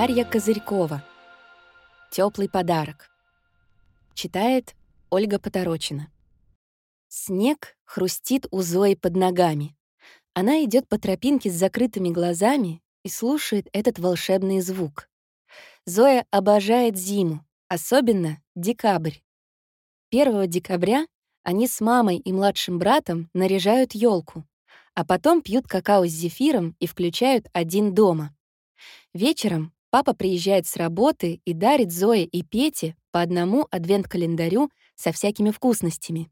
Дарья Козырькова. Теплый подарок. Читает Ольга Поторочина. Снег хрустит у Зои под ногами. Она идет по тропинке с закрытыми глазами и слушает этот волшебный звук. Зоя обожает зиму, особенно декабрь. 1 декабря они с мамой и младшим братом наряжают елку, а потом пьют какао с зефиром и включают один дома. Вечером папа приезжает с работы и дарит Зое и Пете по одному адвент-календарю со всякими вкусностями.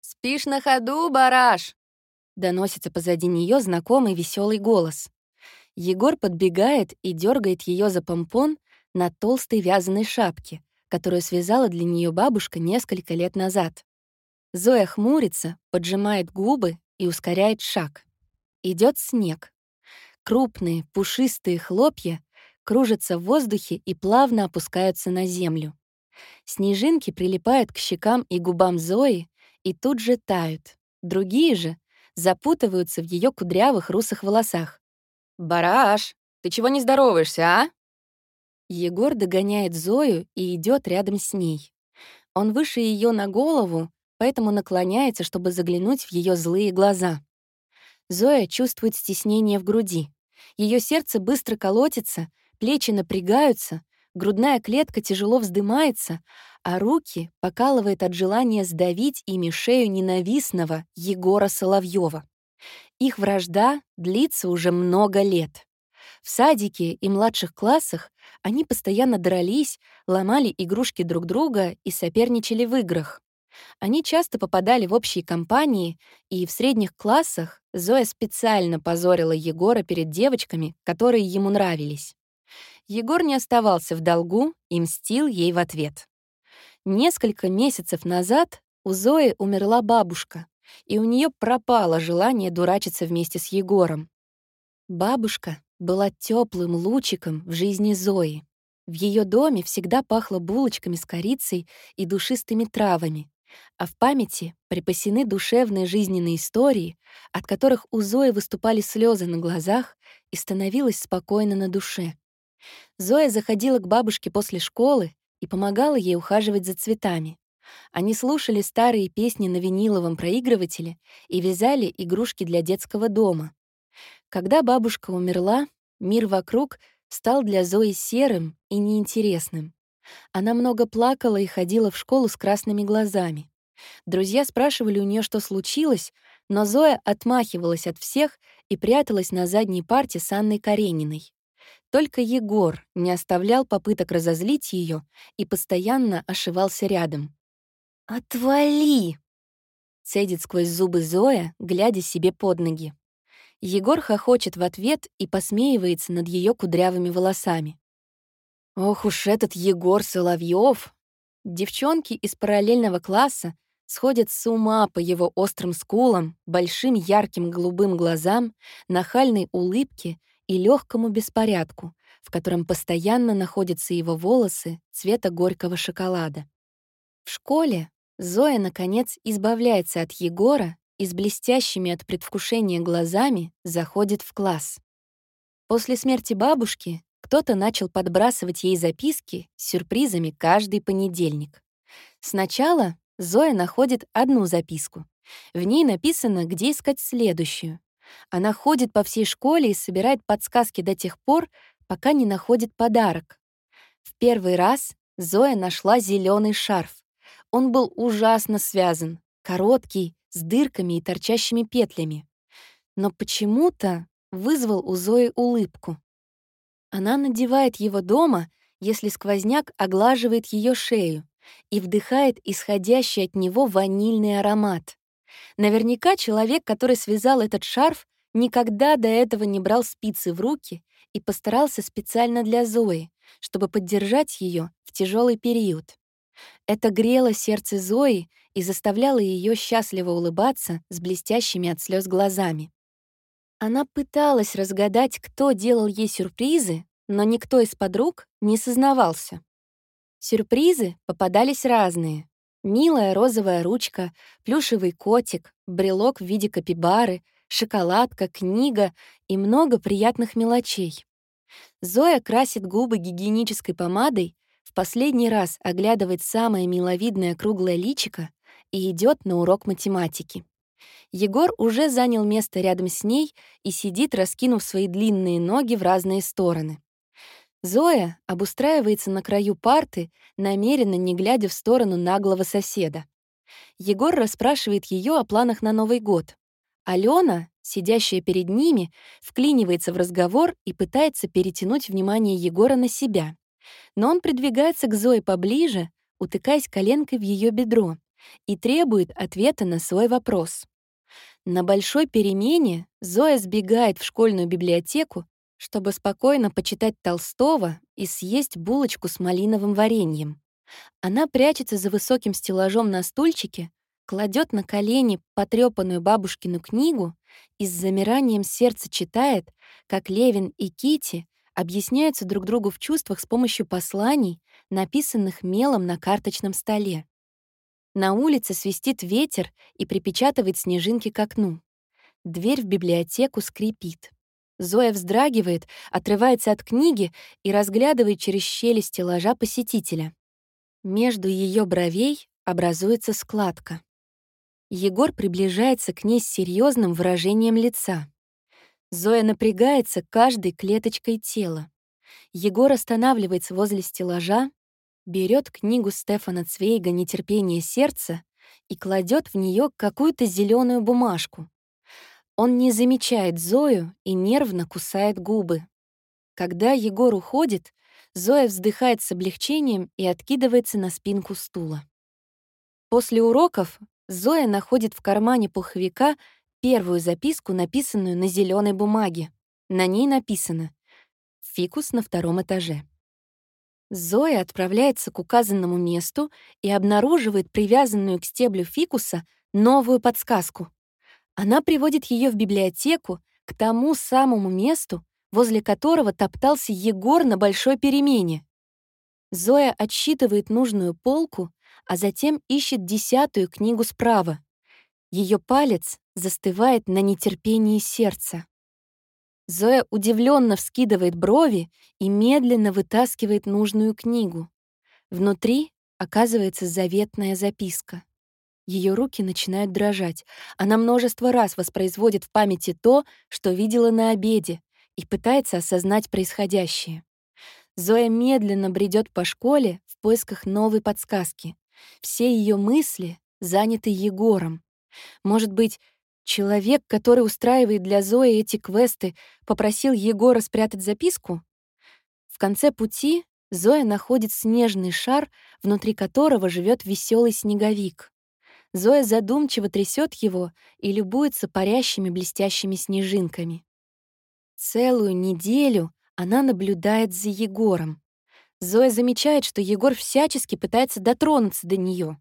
«Спишь на ходу, бараш!» — доносится позади нее знакомый веселый голос. Егор подбегает и дергает ее за помпон на толстой вязаной шапке, которую связала для нее бабушка несколько лет назад. Зоя хмурится, поджимает губы и ускоряет шаг. Идет снег. Крупные, пушистые хлопья кружатся в воздухе и плавно опускаются на землю. Снежинки прилипают к щекам и губам Зои и тут же тают. Другие же запутываются в ее кудрявых русых волосах. «Бараш, ты чего не здороваешься, а?» Егор догоняет Зою и идет рядом с ней. Он выше ее на голову, поэтому наклоняется, чтобы заглянуть в ее злые глаза. Зоя чувствует стеснение в груди. Ее сердце быстро колотится, плечи напрягаются, грудная клетка тяжело вздымается, а руки покалывает от желания сдавить ими шею ненавистного Егора Соловьева. Их вражда длится уже много лет. В садике и младших классах они постоянно дрались, ломали игрушки друг друга и соперничали в играх. Они часто попадали в общие компании, и в средних классах Зоя специально позорила Егора перед девочками, которые ему нравились. Егор не оставался в долгу и мстил ей в ответ. Несколько месяцев назад у Зои умерла бабушка, и у нее пропало желание дурачиться вместе с Егором. Бабушка была теплым лучиком в жизни Зои. В ее доме всегда пахло булочками с корицей и душистыми травами, а в памяти припасены душевные жизненные истории, от которых у Зои выступали слезы на глазах и становилось спокойно на душе. Зоя заходила к бабушке после школы и помогала ей ухаживать за цветами. Они слушали старые песни на виниловом проигрывателе и вязали игрушки для детского дома. Когда бабушка умерла, мир вокруг стал для Зои серым и неинтересным. Она много плакала и ходила в школу с красными глазами. Друзья спрашивали у нее, что случилось, но Зоя отмахивалась от всех и пряталась на задней парте с Анной Карениной. Только Егор не оставлял попыток разозлить ее и постоянно ошивался рядом. «Отвали!» — цедит сквозь зубы Зоя, глядя себе под ноги. Егор хохочет в ответ и посмеивается над ее кудрявыми волосами. Ох уж этот Егор Соловьев! Девчонки из параллельного класса сходят с ума по его острым скулам, большим ярким голубым глазам, нахальной улыбке и легкому беспорядку, в котором постоянно находятся его волосы цвета горького шоколада. В школе Зоя, наконец, избавляется от Егора и с блестящими от предвкушения глазами заходит в класс. После смерти бабушки кто-то начал подбрасывать ей записки с сюрпризами каждый понедельник. Сначала Зоя находит одну записку. В ней написано, где искать следующую. Она ходит по всей школе и собирает подсказки до тех пор, пока не находит подарок. В первый раз Зоя нашла зеленый шарф. Он был ужасно связан, короткий, с дырками и торчащими петлями. Но почему-то вызвал у Зои улыбку. Она надевает его дома, если сквозняк оглаживает ее шею и вдыхает исходящий от него ванильный аромат. Наверняка человек, который связал этот шарф, никогда до этого не брал спицы в руки и постарался специально для Зои, чтобы поддержать ее в тяжелый период. Это грело сердце Зои и заставляло ее счастливо улыбаться с блестящими от слез глазами. Она пыталась разгадать, кто делал ей сюрпризы, но никто из подруг не сознавался. Сюрпризы попадались разные. Милая розовая ручка, плюшевый котик, брелок в виде капибары, шоколадка, книга и много приятных мелочей. Зоя красит губы гигиенической помадой, в последний раз оглядывает самое миловидное круглое личико и идет на урок математики. Егор уже занял место рядом с ней и сидит, раскинув свои длинные ноги в разные стороны. Зоя обустраивается на краю парты, намеренно не глядя в сторону наглого соседа. Егор расспрашивает ее о планах на Новый год. Алена, сидящая перед ними, вклинивается в разговор и пытается перетянуть внимание Егора на себя. Но он придвигается к Зое поближе, утыкаясь коленкой в ее бедро, и требует ответа на свой вопрос. На большой перемене Зоя сбегает в школьную библиотеку, чтобы спокойно почитать Толстого и съесть булочку с малиновым вареньем. Она прячется за высоким стеллажом на стульчике, кладет на колени потрепанную бабушкину книгу и с замиранием сердца читает, как Левин и Кити объясняются друг другу в чувствах с помощью посланий, написанных мелом на карточном столе. На улице свистит ветер и припечатывает снежинки к окну. Дверь в библиотеку скрипит. Зоя вздрагивает, отрывается от книги и разглядывает через щели стеллажа посетителя. Между ее бровей образуется складка. Егор приближается к ней с серьезным выражением лица. Зоя напрягается каждой клеточкой тела. Егор останавливается возле стеллажа, берет книгу Стефана Цвейга «Нетерпение сердца» и кладет в нее какую-то зеленую бумажку. Он не замечает Зою и нервно кусает губы. Когда Егор уходит, Зоя вздыхает с облегчением и откидывается на спинку стула. После уроков Зоя находит в кармане пуховика первую записку, написанную на зеленой бумаге. На ней написано «Фикус на втором этаже». Зоя отправляется к указанному месту и обнаруживает привязанную к стеблю фикуса новую подсказку. Она приводит ее в библиотеку, к тому самому месту, возле которого топтался Егор на большой перемене. Зоя отсчитывает нужную полку, а затем ищет десятую книгу справа. Ее палец застывает на нетерпении сердца. Зоя удивленно вскидывает брови и медленно вытаскивает нужную книгу. Внутри оказывается заветная записка. Ее руки начинают дрожать. Она множество раз воспроизводит в памяти то, что видела на обеде, и пытается осознать происходящее. Зоя медленно бредет по школе в поисках новой подсказки. Все ее мысли заняты Егором. Может быть, Человек, который устраивает для Зои эти квесты, попросил Егора спрятать записку? В конце пути Зоя находит снежный шар, внутри которого живет веселый снеговик. Зоя задумчиво трясет его и любуется парящими блестящими снежинками. Целую неделю она наблюдает за Егором. Зоя замечает, что Егор всячески пытается дотронуться до нее.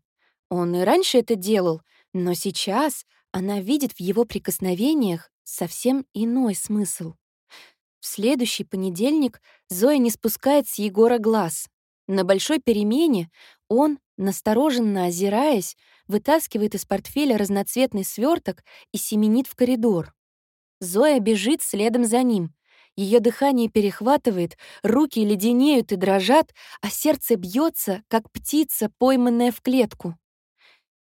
Он и раньше это делал, но сейчас она видит в его прикосновениях совсем иной смысл. В следующий понедельник Зоя не спускает с Егора глаз. На большой перемене он, настороженно озираясь, вытаскивает из портфеля разноцветный сверток и семенит в коридор. Зоя бежит следом за ним. Ее дыхание перехватывает, руки леденеют и дрожат, а сердце бьется, как птица, пойманная в клетку.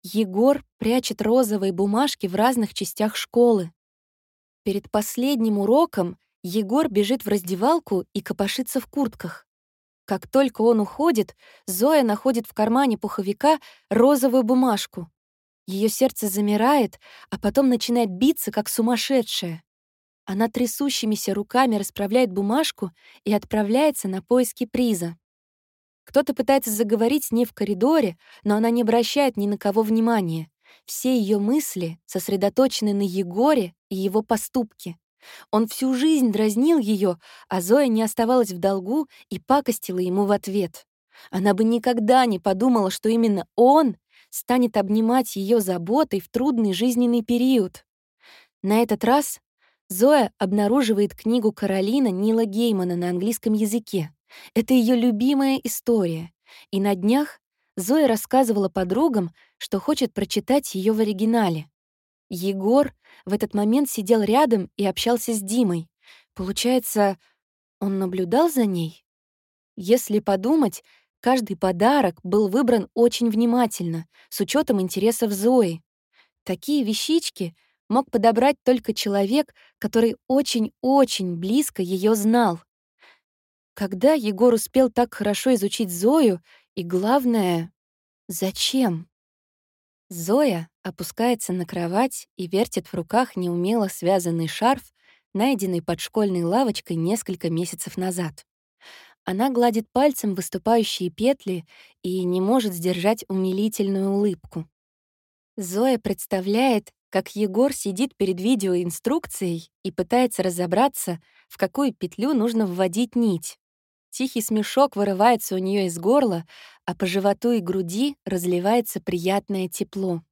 Егор прячет розовые бумажки в разных частях школы. Перед последним уроком Егор бежит в раздевалку и копошится в куртках. Как только он уходит, Зоя находит в кармане пуховика розовую бумажку. Ее сердце замирает, а потом начинает биться, как сумасшедшая. Она трясущимися руками расправляет бумажку и отправляется на поиски приза. Кто-то пытается заговорить с ней в коридоре, но она не обращает ни на кого внимания. Все ее мысли сосредоточены на Егоре и его поступке. Он всю жизнь дразнил ее, а Зоя не оставалась в долгу и пакостила ему в ответ. Она бы никогда не подумала, что именно он станет обнимать ее заботой в трудный жизненный период. На этот раз Зоя обнаруживает книгу Каролина Нила Геймана на английском языке. Это ее любимая история. И на днях Зоя рассказывала подругам, что хочет прочитать ее в оригинале. Егор в этот момент сидел рядом и общался с Димой. Получается, Он наблюдал за ней? Если подумать, каждый подарок был выбран очень внимательно, с учетом интересов Зои. Такие вещички мог подобрать только человек, который очень-очень близко ее знал. Когда Егор успел так хорошо изучить Зою, и главное, зачем? Зоя опускается на кровать и вертит в руках неумело связанный шарф, найденный под школьной лавочкой несколько месяцев назад. Она гладит пальцем выступающие петли и не может сдержать умилительную улыбку. Зоя представляет, как Егор сидит перед видеоинструкцией и пытается разобраться, в какую петлю нужно вводить нить. Тихий смешок вырывается у нее из горла, а по животу и груди разливается приятное тепло.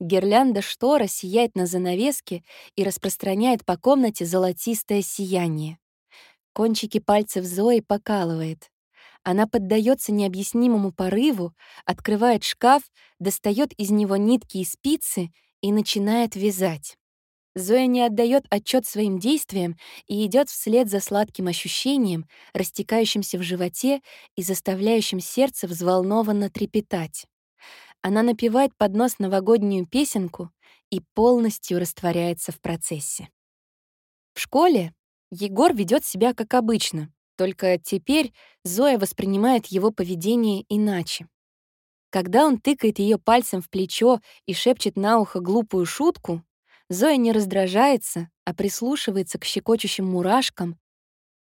Гирлянда штора сияет на занавеске и распространяет по комнате золотистое сияние. Кончики пальцев Зои покалывает. Она поддается необъяснимому порыву, открывает шкаф, достает из него нитки и спицы и начинает вязать. Зоя не отдает отчет своим действиям и идет вслед за сладким ощущением, растекающимся в животе и заставляющим сердце взволнованно трепетать. Она напевает под нос новогоднюю песенку и полностью растворяется в процессе. В школе Егор ведет себя как обычно, только теперь Зоя воспринимает его поведение иначе. Когда он тыкает ее пальцем в плечо и шепчет на ухо глупую шутку, Зоя не раздражается, а прислушивается к щекочущим мурашкам,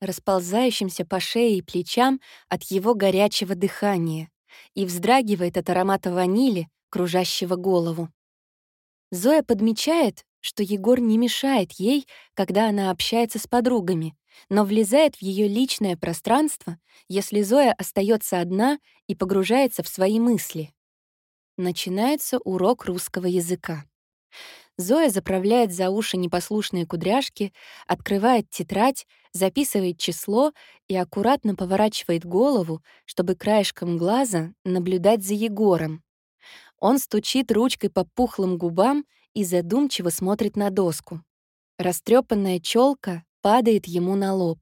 расползающимся по шее и плечам от его горячего дыхания, и вздрагивает от аромата ванили, кружащего голову. Зоя подмечает, что Егор не мешает ей, когда она общается с подругами, но влезает в ее личное пространство, если Зоя остается одна и погружается в свои мысли. Начинается урок русского языка. Зоя заправляет за уши непослушные кудряшки, открывает тетрадь, записывает число и аккуратно поворачивает голову, чтобы краешком глаза наблюдать за Егором. Он стучит ручкой по пухлым губам и задумчиво смотрит на доску. Растрепанная челка падает ему на лоб.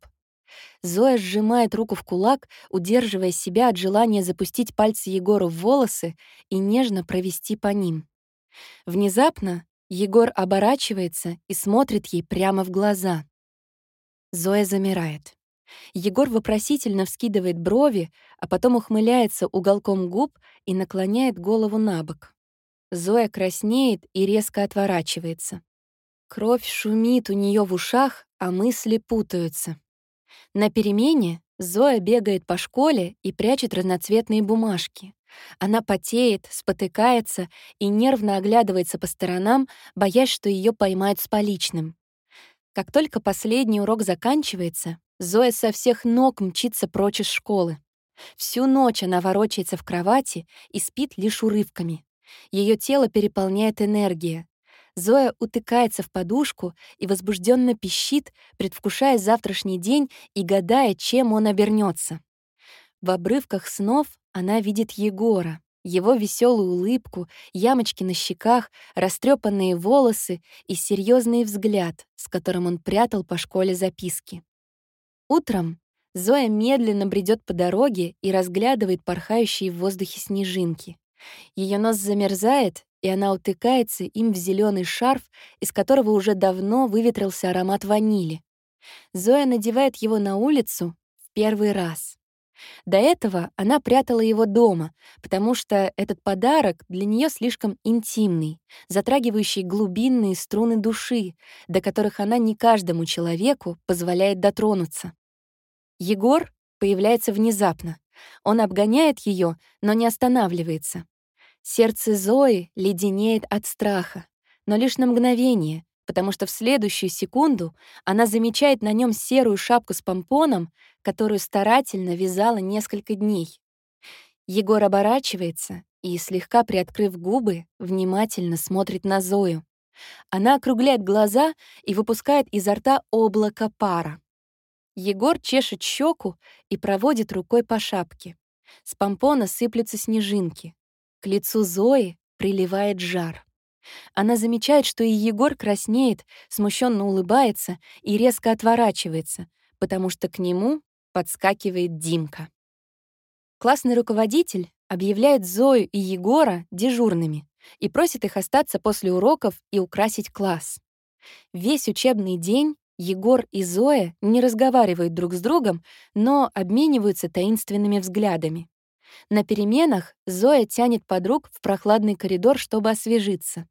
Зоя сжимает руку в кулак, удерживая себя от желания запустить пальцы Егора в волосы и нежно провести по ним. Внезапно Егор оборачивается и смотрит ей прямо в глаза. Зоя замирает. Егор вопросительно вскидывает брови, а потом ухмыляется уголком губ и наклоняет голову на бок. Зоя краснеет и резко отворачивается. Кровь шумит у нее в ушах, а мысли путаются. На перемене Зоя бегает по школе и прячет разноцветные бумажки. Она потеет, спотыкается и нервно оглядывается по сторонам, боясь, что ее поймают с поличным. Как только последний урок заканчивается, Зоя со всех ног мчится прочь из школы. Всю ночь она ворочается в кровати и спит лишь урывками. Ее тело переполняет энергия. Зоя утыкается в подушку и возбужденно пищит, предвкушая завтрашний день и гадая, чем он обернется. В обрывках снов она видит Егора, его веселую улыбку, ямочки на щеках, растрепанные волосы и серьезный взгляд, с которым он прятал по школе записки. Утром Зоя медленно бредет по дороге и разглядывает порхающие в воздухе снежинки. Ее нос замерзает, и она утыкается им в зеленый шарф, из которого уже давно выветрился аромат ванили. Зоя надевает его на улицу в первый раз. До этого она прятала его дома, потому что этот подарок для нее слишком интимный, затрагивающий глубинные струны души, до которых она не каждому человеку позволяет дотронуться. Егор появляется внезапно. Он обгоняет ее, но не останавливается. Сердце Зои леденеет от страха, но лишь на мгновение, потому что в следующую секунду она замечает на нем серую шапку с помпоном, которую старательно вязала несколько дней. Егор оборачивается и, слегка приоткрыв губы, внимательно смотрит на Зою. Она округляет глаза и выпускает изо рта облако пара. Егор чешет щеку и проводит рукой по шапке. С помпона сыплются снежинки. К лицу Зои приливает жар. Она замечает, что и Егор краснеет, смущенно улыбается и резко отворачивается, потому что к нему подскакивает Димка. Классный руководитель объявляет Зою и Егора дежурными и просит их остаться после уроков и украсить класс. Весь учебный день Егор и Зоя не разговаривают друг с другом, но обмениваются таинственными взглядами. На переменах Зоя тянет подруг в прохладный коридор, чтобы освежиться.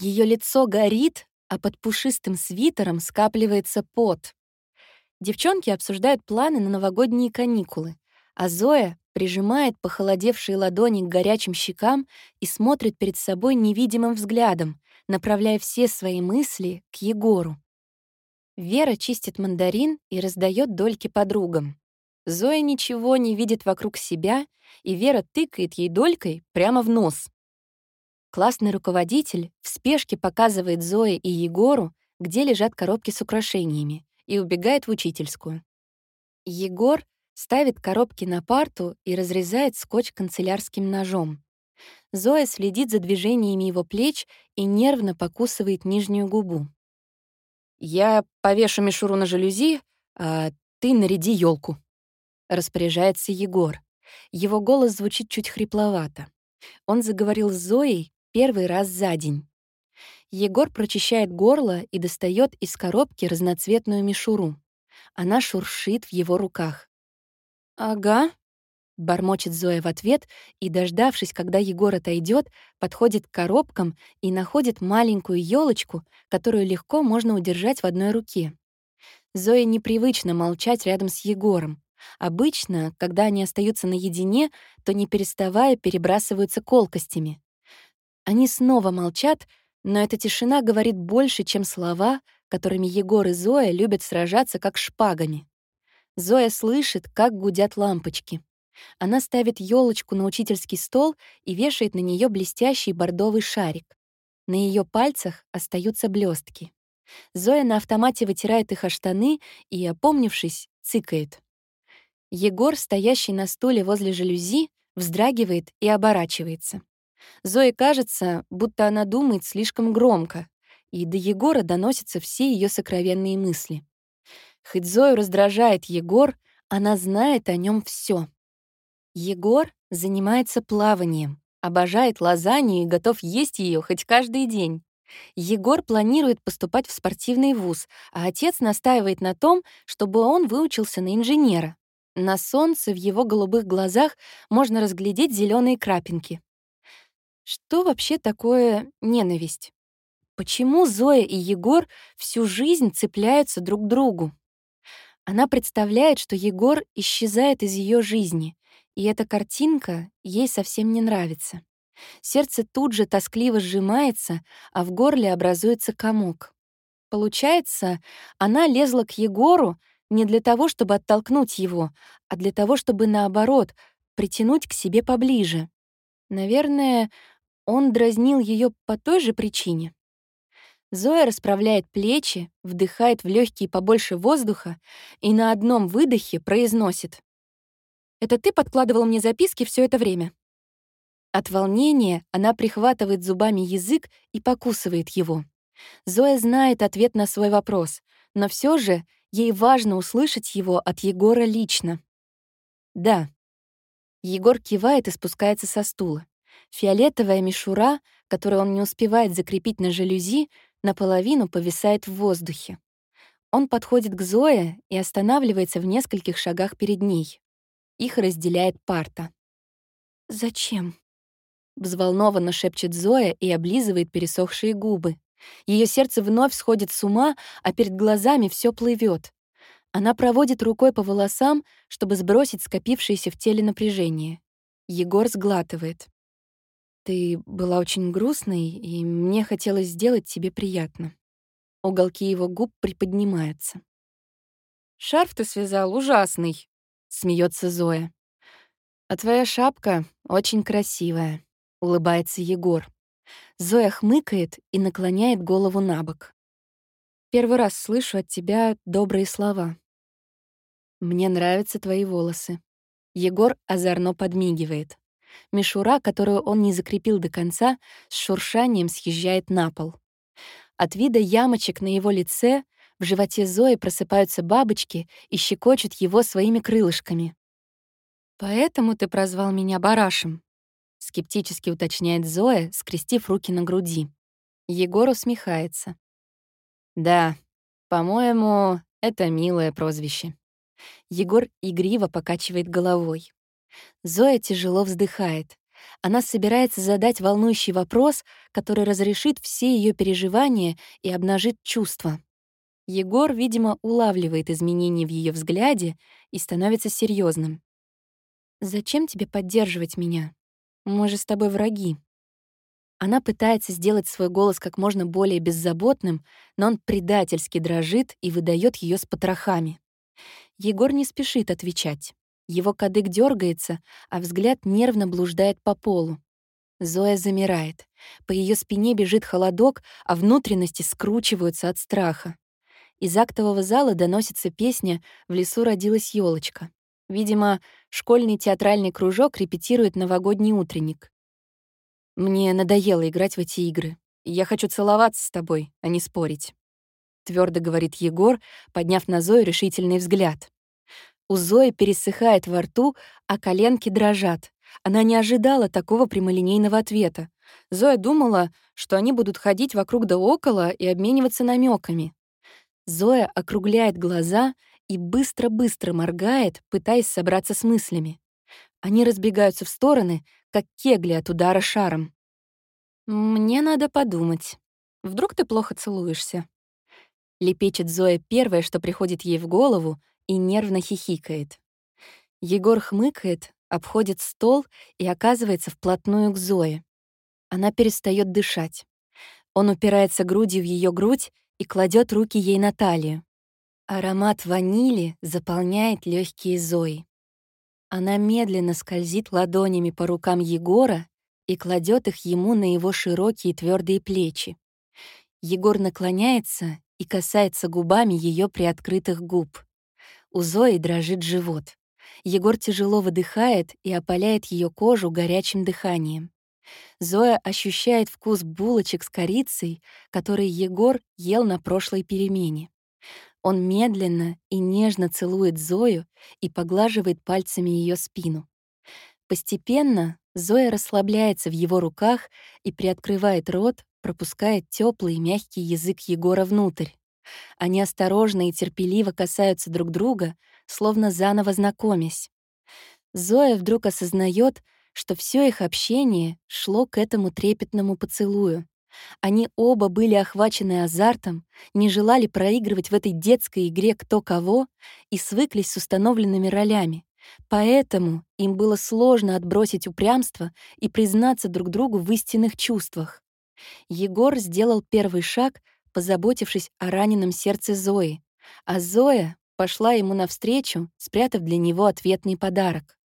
Ее лицо горит, а под пушистым свитером скапливается пот. Девчонки обсуждают планы на новогодние каникулы, а Зоя прижимает похолодевшие ладони к горячим щекам и смотрит перед собой невидимым взглядом, направляя все свои мысли к Егору. Вера чистит мандарин и раздает дольки подругам. Зоя ничего не видит вокруг себя, и Вера тыкает ей долькой прямо в нос. Классный руководитель в спешке показывает Зое и Егору, где лежат коробки с украшениями, и убегает в учительскую. Егор ставит коробки на парту и разрезает скотч канцелярским ножом. Зоя следит за движениями его плеч и нервно покусывает нижнюю губу. «Я повешу мишуру на жалюзи, а ты наряди елку, распоряжается Егор. Его голос звучит чуть хрипловато. Он заговорил с Зоей первый раз за день. Егор прочищает горло и достает из коробки разноцветную мишуру. Она шуршит в его руках. «Ага», — бормочет Зоя в ответ и, дождавшись, когда Егор отойдет, подходит к коробкам и находит маленькую елочку, которую легко можно удержать в одной руке. Зое непривычно молчать рядом с Егором. Обычно, когда они остаются наедине, то не переставая перебрасываются колкостями. Они снова молчат, но эта тишина говорит больше, чем слова, которыми Егор и Зоя любят сражаться как шпагами. Зоя слышит, как гудят лампочки. Она ставит елочку на учительский стол и вешает на нее блестящий бордовый шарик. На ее пальцах остаются блестки. Зоя на автомате вытирает их о штаны и, опомнившись, цыкает. Егор, стоящий на стуле возле жалюзи, вздрагивает и оборачивается. Зое кажется, будто она думает слишком громко, и до Егора доносятся все ее сокровенные мысли. Хоть Зою раздражает Егор, она знает о нем все. Егор занимается плаванием, обожает лазанью и готов есть ее хоть каждый день. Егор планирует поступать в спортивный вуз, а отец настаивает на том, чтобы он выучился на инженера. На солнце в его голубых глазах можно разглядеть зеленые крапинки. Что вообще такое ненависть? Почему Зоя и Егор всю жизнь цепляются друг к другу? Она представляет, что Егор исчезает из ее жизни, и эта картинка ей совсем не нравится. Сердце тут же тоскливо сжимается, а в горле образуется комок. Получается, она лезла к Егору не для того, чтобы оттолкнуть его, а для того, чтобы, наоборот, притянуть к себе поближе. Наверное, он дразнил ее по той же причине. Зоя расправляет плечи, вдыхает в легкие побольше воздуха и на одном выдохе произносит. «Это ты подкладывал мне записки все это время?» От волнения она прихватывает зубами язык и покусывает его. Зоя знает ответ на свой вопрос, но все же ей важно услышать его от Егора лично. «Да». Егор кивает и спускается со стула. Фиолетовая мишура, которую он не успевает закрепить на жалюзи, наполовину повисает в воздухе. Он подходит к Зое и останавливается в нескольких шагах перед ней. Их разделяет парта. «Зачем?» Взволнованно шепчет Зоя и облизывает пересохшие губы. Ее сердце вновь сходит с ума, а перед глазами все плывет. Она проводит рукой по волосам, чтобы сбросить скопившееся в теле напряжение. Егор сглатывает. Ты была очень грустной, и мне хотелось сделать тебе приятно. Уголки его губ приподнимаются. «Шарф ты связал ужасный», — смеется Зоя. «А твоя шапка очень красивая», — улыбается Егор. Зоя хмыкает и наклоняет голову на бок. «Первый раз слышу от тебя добрые слова. Мне нравятся твои волосы». Егор озорно подмигивает. Мишура, которую он не закрепил до конца, с шуршанием съезжает на пол. От вида ямочек на его лице В животе Зои просыпаются бабочки и щекочут его своими крылышками. «Поэтому ты прозвал меня Барашем?» — скептически уточняет Зоя, скрестив руки на груди. Егор усмехается. «Да, по-моему, это милое прозвище». Егор игриво покачивает головой. Зоя тяжело вздыхает. Она собирается задать волнующий вопрос, который разрешит все ее переживания и обнажит чувства. Егор, видимо, улавливает изменения в ее взгляде и становится серьезным. «Зачем тебе поддерживать меня? Мы же с тобой враги». Она пытается сделать свой голос как можно более беззаботным, но он предательски дрожит и выдает ее с потрохами. Егор не спешит отвечать. Его кадык дергается, а взгляд нервно блуждает по полу. Зоя замирает. По ее спине бежит холодок, а внутренности скручиваются от страха. Из актового зала доносится песня «В лесу родилась елочка. Видимо, школьный театральный кружок репетирует новогодний утренник. «Мне надоело играть в эти игры. Я хочу целоваться с тобой, а не спорить», — твердо говорит Егор, подняв на Зою решительный взгляд. У Зои пересыхает во рту, а коленки дрожат. Она не ожидала такого прямолинейного ответа. Зоя думала, что они будут ходить вокруг да около и обмениваться намеками. Зоя округляет глаза и быстро-быстро моргает, пытаясь собраться с мыслями. Они разбегаются в стороны, как кегли от удара шаром. «Мне надо подумать. Вдруг ты плохо целуешься?» Лепечет Зоя первое, что приходит ей в голову, и нервно хихикает. Егор хмыкает, обходит стол и оказывается вплотную к Зое. Она перестает дышать. Он упирается грудью в ее грудь и кладет руки ей на талию. Аромат ванили заполняет легкие Зои. Она медленно скользит ладонями по рукам Егора и кладет их ему на его широкие твердые плечи. Егор наклоняется и касается губами ее приоткрытых губ. У Зои дрожит живот. Егор тяжело выдыхает и опаляет ее кожу горячим дыханием. Зоя ощущает вкус булочек с корицей, которые Егор ел на прошлой перемене. Он медленно и нежно целует Зою и поглаживает пальцами ее спину. Постепенно Зоя расслабляется в его руках и приоткрывает рот, пропуская теплый мягкий язык Егора внутрь. Они осторожно и терпеливо касаются друг друга, словно заново знакомясь. Зоя вдруг осознает, что все их общение шло к этому трепетному поцелую. Они оба были охвачены азартом, не желали проигрывать в этой детской игре кто кого и свыклись с установленными ролями. Поэтому им было сложно отбросить упрямство и признаться друг другу в истинных чувствах. Егор сделал первый шаг, позаботившись о раненом сердце Зои, а Зоя пошла ему навстречу, спрятав для него ответный подарок.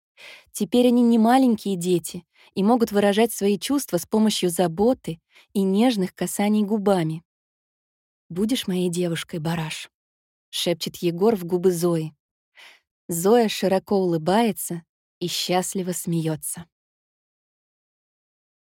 Теперь они не маленькие дети и могут выражать свои чувства с помощью заботы и нежных касаний губами. «Будешь моей девушкой, бараш?» — шепчет Егор в губы Зои. Зоя широко улыбается и счастливо смеется.